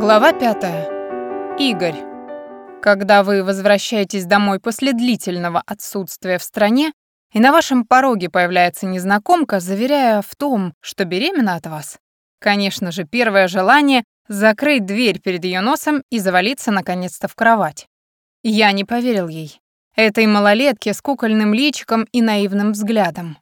Глава пятая. Игорь. Когда вы возвращаетесь домой после длительного отсутствия в стране, и на вашем пороге появляется незнакомка, заверяя в том, что беременна от вас, конечно же, первое желание — закрыть дверь перед ее носом и завалиться наконец-то в кровать. Я не поверил ей. Этой малолетке с кукольным личиком и наивным взглядом.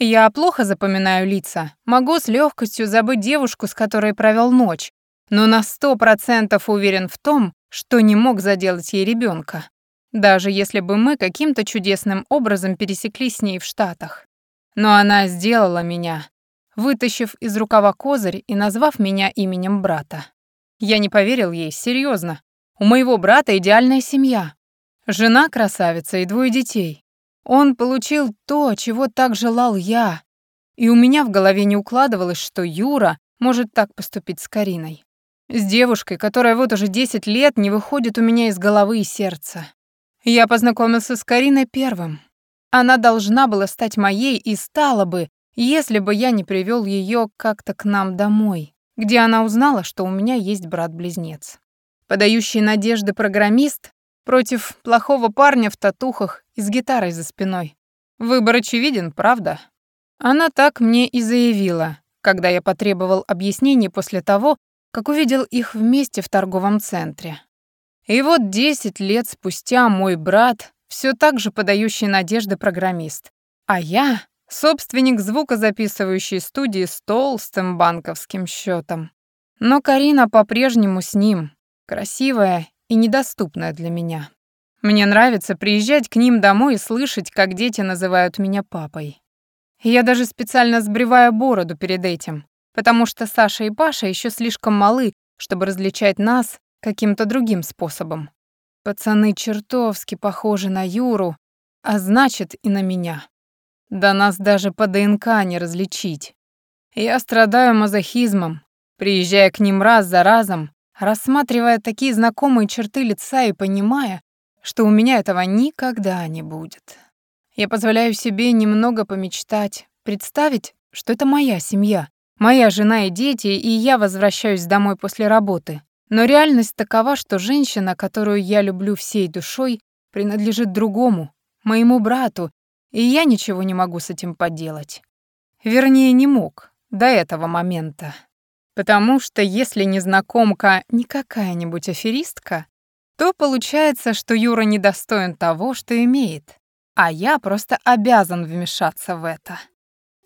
Я плохо запоминаю лица, могу с легкостью забыть девушку, с которой провел ночь, но на сто процентов уверен в том, что не мог заделать ей ребенка, даже если бы мы каким-то чудесным образом пересеклись с ней в Штатах. Но она сделала меня, вытащив из рукава козырь и назвав меня именем брата. Я не поверил ей, серьезно. У моего брата идеальная семья. Жена красавица и двое детей. Он получил то, чего так желал я. И у меня в голове не укладывалось, что Юра может так поступить с Кариной. С девушкой, которая вот уже 10 лет не выходит у меня из головы и сердца. Я познакомился с Кариной первым. Она должна была стать моей и стала бы, если бы я не привел ее как-то к нам домой, где она узнала, что у меня есть брат-близнец. Подающий надежды программист против плохого парня в татухах и с гитарой за спиной. Выбор очевиден, правда? Она так мне и заявила, когда я потребовал объяснений после того, как увидел их вместе в торговом центре. И вот 10 лет спустя мой брат все так же подающий надежды программист, а я — собственник звукозаписывающей студии с толстым банковским счетом. Но Карина по-прежнему с ним, красивая и недоступная для меня. Мне нравится приезжать к ним домой и слышать, как дети называют меня папой. Я даже специально сбриваю бороду перед этим, потому что Саша и Паша еще слишком малы, чтобы различать нас каким-то другим способом. Пацаны чертовски похожи на Юру, а значит и на меня. Да нас даже по ДНК не различить. Я страдаю мазохизмом, приезжая к ним раз за разом, рассматривая такие знакомые черты лица и понимая, что у меня этого никогда не будет. Я позволяю себе немного помечтать, представить, что это моя семья, Моя жена и дети, и я возвращаюсь домой после работы. Но реальность такова, что женщина, которую я люблю всей душой, принадлежит другому, моему брату, и я ничего не могу с этим поделать. Вернее, не мог до этого момента. Потому что если незнакомка не какая-нибудь аферистка, то получается, что Юра недостоин того, что имеет, а я просто обязан вмешаться в это.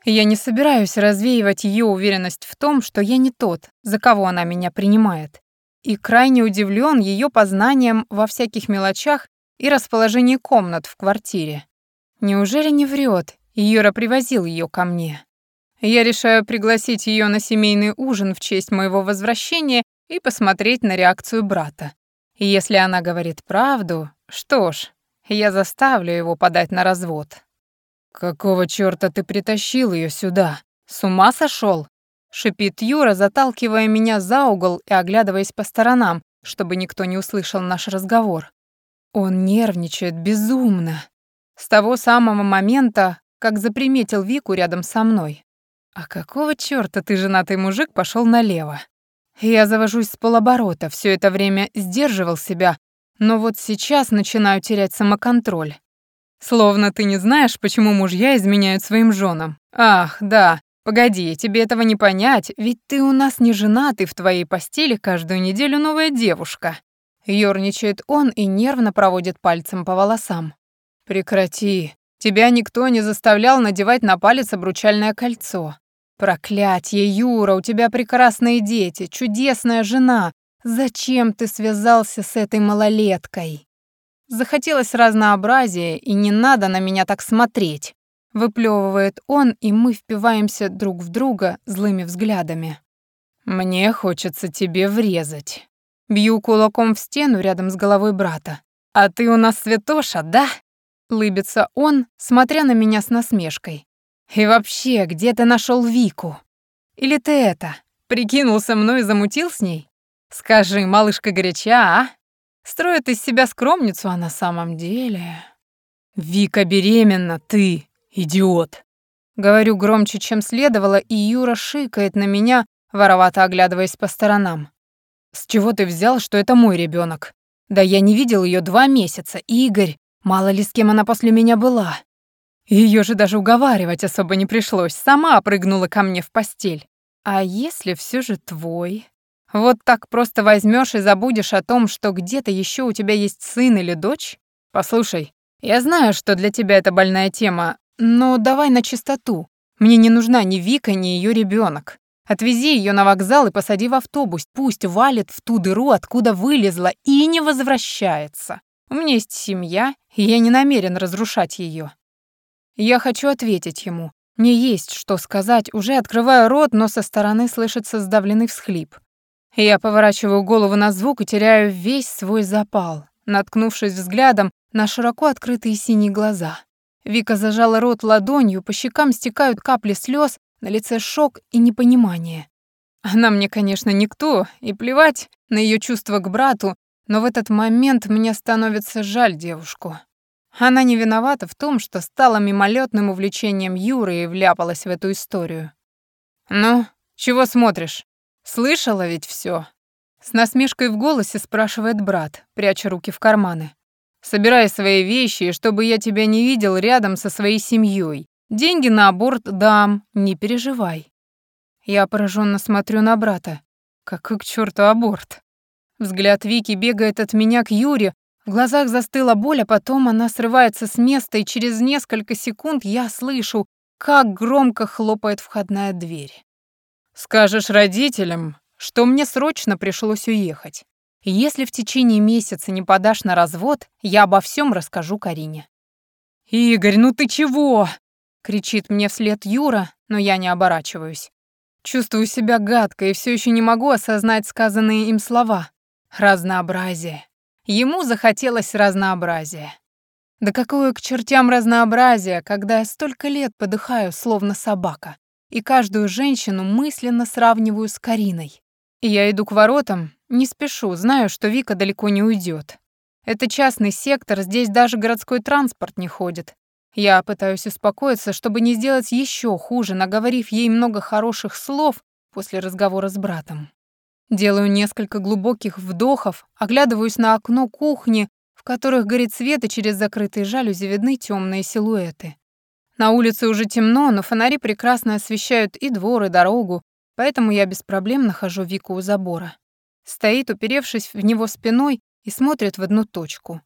Я не собираюсь развеивать ее уверенность в том, что я не тот, за кого она меня принимает. И крайне удивлен ее познанием во всяких мелочах и расположении комнат в квартире. Неужели не врет? Юра привозил ее ко мне. Я решаю пригласить ее на семейный ужин в честь моего возвращения и посмотреть на реакцию брата. И если она говорит правду, что ж, я заставлю его подать на развод. «Какого чёрта ты притащил её сюда? С ума сошёл?» — шипит Юра, заталкивая меня за угол и оглядываясь по сторонам, чтобы никто не услышал наш разговор. Он нервничает безумно. С того самого момента, как заприметил Вику рядом со мной. «А какого чёрта ты, женатый мужик, пошёл налево?» Я завожусь с полоборота, всё это время сдерживал себя, но вот сейчас начинаю терять самоконтроль. Словно ты не знаешь, почему мужья изменяют своим женам. Ах, да. Погоди, тебе этого не понять, ведь ты у нас не женат, и в твоей постели каждую неделю новая девушка. Ёрничает он и нервно проводит пальцем по волосам. Прекрати. Тебя никто не заставлял надевать на палец обручальное кольцо. Проклятье, Юра, у тебя прекрасные дети, чудесная жена. Зачем ты связался с этой малолеткой? Захотелось разнообразия, и не надо на меня так смотреть. Выплевывает он, и мы впиваемся друг в друга злыми взглядами. Мне хочется тебе врезать. Бью кулаком в стену рядом с головой брата. А ты у нас святоша, да? Лыбится он, смотря на меня с насмешкой. И вообще, где ты нашел Вику? Или ты это, прикинулся мной и замутил с ней? Скажи, малышка горяча, а? Строит из себя скромницу, а на самом деле... «Вика беременна, ты, идиот!» Говорю громче, чем следовало, и Юра шикает на меня, воровато оглядываясь по сторонам. С чего ты взял, что это мой ребенок? Да я не видел ее два месяца, Игорь. Мало ли с кем она после меня была. Ее же даже уговаривать особо не пришлось, сама прыгнула ко мне в постель. А если все же твой? Вот так просто возьмешь и забудешь о том, что где-то еще у тебя есть сын или дочь? Послушай, я знаю, что для тебя это больная тема, но давай на чистоту. Мне не нужна ни Вика, ни ее ребенок. Отвези ее на вокзал и посади в автобус, пусть валит в ту дыру, откуда вылезла, и не возвращается. У меня есть семья, и я не намерен разрушать ее. Я хочу ответить ему. Мне есть что сказать, уже открываю рот, но со стороны слышится сдавленный всхлип. Я поворачиваю голову на звук и теряю весь свой запал, наткнувшись взглядом на широко открытые синие глаза. Вика зажала рот ладонью, по щекам стекают капли слез, на лице шок и непонимание. Она мне, конечно, никто, и плевать на ее чувства к брату, но в этот момент мне становится жаль девушку. Она не виновата в том, что стала мимолетным увлечением Юры и вляпалась в эту историю. «Ну, чего смотришь? Слышала ведь все. С насмешкой в голосе спрашивает брат, пряча руки в карманы. «Собирай свои вещи, чтобы я тебя не видел рядом со своей семьей. Деньги на аборт дам, не переживай». Я пораженно смотрю на брата. Какой к черту аборт? Взгляд Вики бегает от меня к Юре, в глазах застыла боль, а потом она срывается с места, и через несколько секунд я слышу, как громко хлопает входная дверь. «Скажешь родителям, что мне срочно пришлось уехать. если в течение месяца не подашь на развод, я обо всем расскажу Карине». «Игорь, ну ты чего?» — кричит мне вслед Юра, но я не оборачиваюсь. Чувствую себя гадко и все еще не могу осознать сказанные им слова. Разнообразие. Ему захотелось разнообразия. Да какое к чертям разнообразие, когда я столько лет подыхаю, словно собака, и каждую женщину мысленно сравниваю с Кариной. И я иду к воротам, не спешу, знаю, что Вика далеко не уйдет. Это частный сектор, здесь даже городской транспорт не ходит. Я пытаюсь успокоиться, чтобы не сделать еще хуже, наговорив ей много хороших слов после разговора с братом. Делаю несколько глубоких вдохов, оглядываюсь на окно кухни, в которых горит свет, и через закрытые жалюзи видны темные силуэты. На улице уже темно, но фонари прекрасно освещают и двор, и дорогу, поэтому я без проблем нахожу Вику у забора. Стоит, уперевшись в него спиной, и смотрит в одну точку.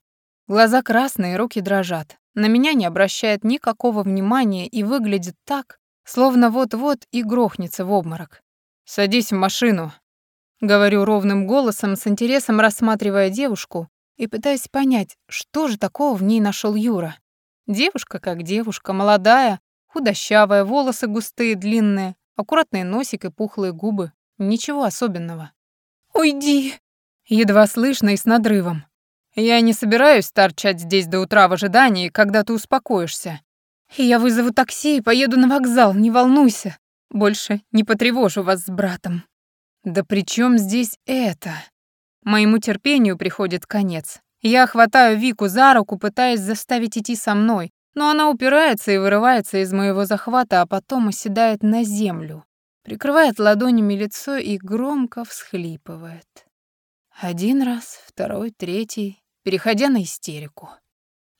Глаза красные, руки дрожат. На меня не обращает никакого внимания и выглядит так, словно вот-вот и грохнется в обморок. «Садись в машину», Говорю ровным голосом, с интересом рассматривая девушку и пытаясь понять, что же такого в ней нашел Юра. Девушка как девушка, молодая, худощавая, волосы густые, длинные, аккуратный носик и пухлые губы. Ничего особенного. «Уйди!» Едва слышно и с надрывом. «Я не собираюсь торчать здесь до утра в ожидании, когда ты успокоишься. Я вызову такси и поеду на вокзал, не волнуйся. Больше не потревожу вас с братом». Да при чем здесь это? Моему терпению приходит конец. Я хватаю Вику за руку, пытаясь заставить идти со мной, но она упирается и вырывается из моего захвата, а потом оседает на землю, прикрывает ладонями лицо и громко всхлипывает. Один раз, второй, третий, переходя на истерику.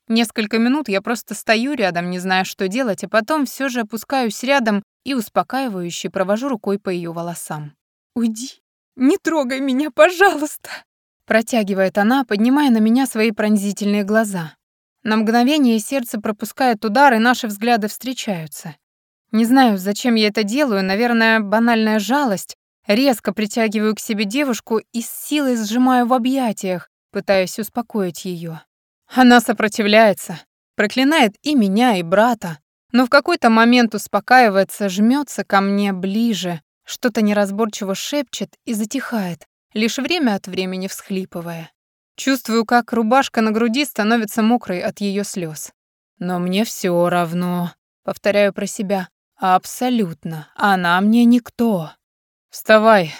Несколько минут я просто стою рядом, не зная, что делать, а потом все же опускаюсь рядом и успокаивающе провожу рукой по ее волосам. «Уйди! Не трогай меня, пожалуйста!» Протягивает она, поднимая на меня свои пронзительные глаза. На мгновение сердце пропускает удар, и наши взгляды встречаются. Не знаю, зачем я это делаю, наверное, банальная жалость. Резко притягиваю к себе девушку и с силой сжимаю в объятиях, пытаясь успокоить ее. Она сопротивляется, проклинает и меня, и брата, но в какой-то момент успокаивается, жмется ко мне ближе, что-то неразборчиво шепчет и затихает, лишь время от времени всхлипывая. Чувствую, как рубашка на груди становится мокрой от ее слез. Но мне все равно, повторяю про себя. Абсолютно. Она мне никто. Вставай.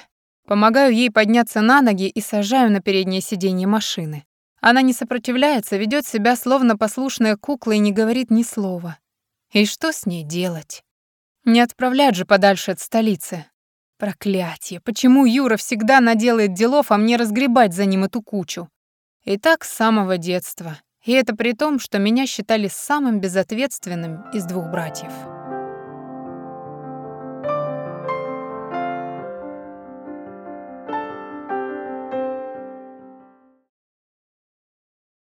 Помогаю ей подняться на ноги и сажаю на переднее сиденье машины. Она не сопротивляется, ведет себя словно послушная кукла и не говорит ни слова. И что с ней делать? Не отправлять же подальше от столицы. Проклятие, почему Юра всегда наделает делов, а мне разгребать за ним эту кучу? И так с самого детства. И это при том, что меня считали самым безответственным из двух братьев.